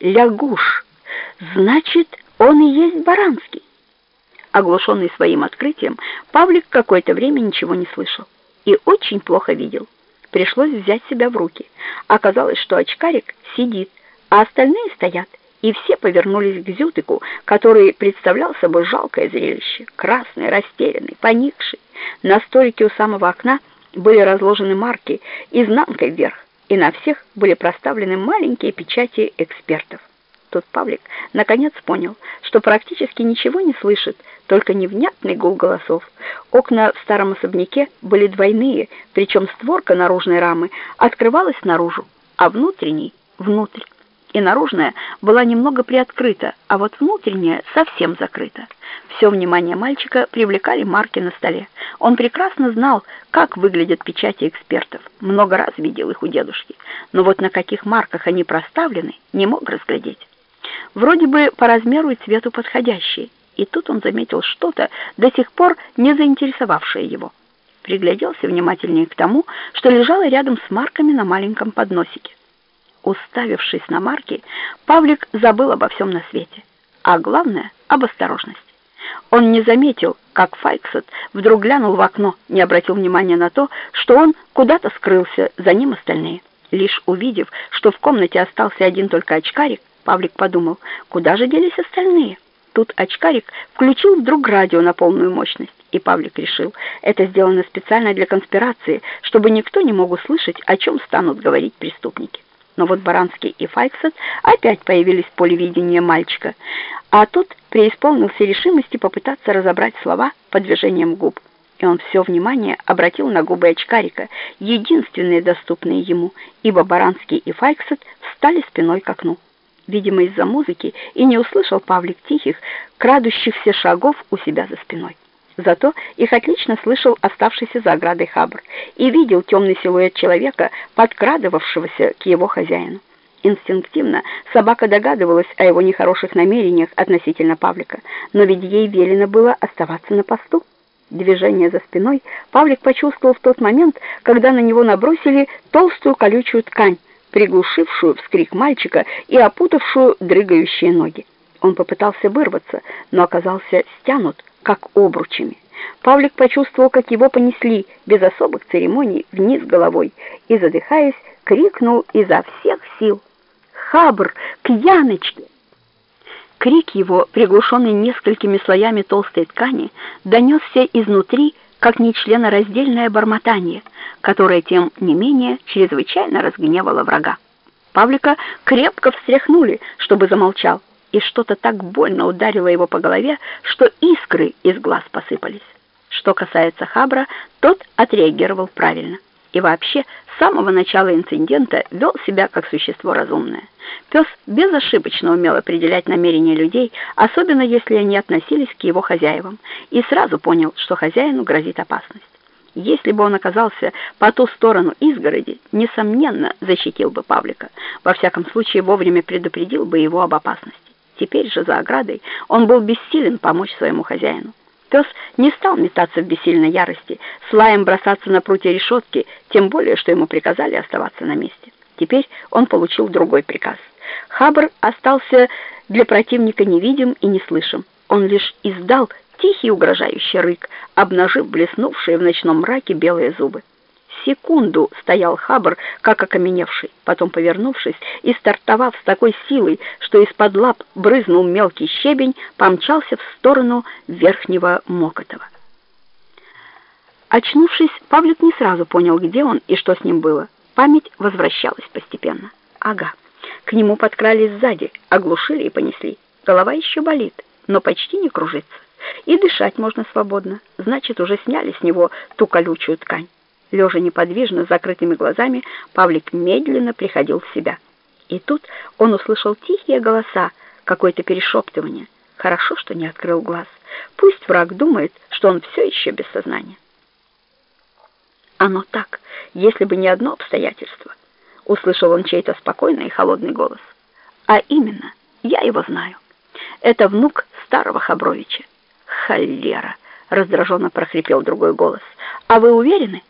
Лягуш! Значит, он и есть Баранский. Оглушенный своим открытием, Павлик какое-то время ничего не слышал и очень плохо видел. Пришлось взять себя в руки. Оказалось, что очкарик сидит, а остальные стоят, и все повернулись к Зютыку, который представлял собой жалкое зрелище, красный, растерянный, поникший. На столике у самого окна были разложены марки изнанкой вверх, и на всех были проставлены маленькие печати экспертов. Тут Павлик наконец понял, что практически ничего не слышит, только невнятный гул голосов. Окна в старом особняке были двойные, причем створка наружной рамы открывалась наружу, а внутренней — внутрь. И наружная была немного приоткрыта, а вот внутренняя совсем закрыта. Все внимание мальчика привлекали марки на столе. Он прекрасно знал, как выглядят печати экспертов. Много раз видел их у дедушки. Но вот на каких марках они проставлены, не мог разглядеть. Вроде бы по размеру и цвету подходящие. И тут он заметил что-то, до сих пор не заинтересовавшее его. Пригляделся внимательнее к тому, что лежало рядом с марками на маленьком подносике. Уставившись на марки, Павлик забыл обо всем на свете, а главное — об осторожности. Он не заметил, как Файксет вдруг глянул в окно, не обратил внимания на то, что он куда-то скрылся, за ним остальные. Лишь увидев, что в комнате остался один только очкарик, Павлик подумал, куда же делись остальные? Тут очкарик включил вдруг радио на полную мощность, и Павлик решил, это сделано специально для конспирации, чтобы никто не мог услышать, о чем станут говорить преступники. Но вот Баранский и Файксет опять появились в поле видения мальчика, а тот преисполнился решимости попытаться разобрать слова по движениям губ. И он все внимание обратил на губы очкарика, единственные доступные ему, ибо Баранский и Файксет встали спиной к окну. Видимо, из-за музыки и не услышал Павлик тихих, крадущихся шагов у себя за спиной. Зато их отлично слышал оставшийся за оградой Хабр и видел темный силуэт человека, подкрадывавшегося к его хозяину. Инстинктивно собака догадывалась о его нехороших намерениях относительно Павлика, но ведь ей велено было оставаться на посту. Движение за спиной Павлик почувствовал в тот момент, когда на него набросили толстую колючую ткань, приглушившую вскрик мальчика и опутавшую дрыгающие ноги. Он попытался вырваться, но оказался стянут, как обручами. Павлик почувствовал, как его понесли без особых церемоний вниз головой и, задыхаясь, крикнул изо всех сил «Хабр! К Яночке!» Крик его, приглушенный несколькими слоями толстой ткани, донесся изнутри, как нечленораздельное бормотание, которое, тем не менее, чрезвычайно разгневало врага. Павлика крепко встряхнули, чтобы замолчал и что-то так больно ударило его по голове, что искры из глаз посыпались. Что касается Хабра, тот отреагировал правильно. И вообще, с самого начала инцидента вел себя как существо разумное. Пес безошибочно умел определять намерения людей, особенно если они относились к его хозяевам, и сразу понял, что хозяину грозит опасность. Если бы он оказался по ту сторону изгороди, несомненно, защитил бы Павлика. Во всяком случае, вовремя предупредил бы его об опасности. Теперь же за оградой он был бессилен помочь своему хозяину. Пес не стал метаться в бессильной ярости, с лаем бросаться на прутья решетки, тем более, что ему приказали оставаться на месте. Теперь он получил другой приказ. Хабр остался для противника невидим и неслышим. Он лишь издал тихий угрожающий рык, обнажив блеснувшие в ночном мраке белые зубы секунду стоял Хабр, как окаменевший. Потом, повернувшись и стартовав с такой силой, что из-под лап брызнул мелкий щебень, помчался в сторону Верхнего Мокотова. Очнувшись, Павлик не сразу понял, где он и что с ним было. Память возвращалась постепенно. Ага, к нему подкрались сзади, оглушили и понесли. Голова еще болит, но почти не кружится. И дышать можно свободно. Значит, уже сняли с него ту колючую ткань. Лежа неподвижно, с закрытыми глазами, Павлик медленно приходил в себя. И тут он услышал тихие голоса, какое-то перешептывание. Хорошо, что не открыл глаз. Пусть враг думает, что он все еще без сознания. Оно так, если бы не одно обстоятельство. Услышал он чей-то спокойный и холодный голос. А именно, я его знаю. Это внук старого Хабровича. Холера! Раздраженно прохрипел другой голос. А вы уверены?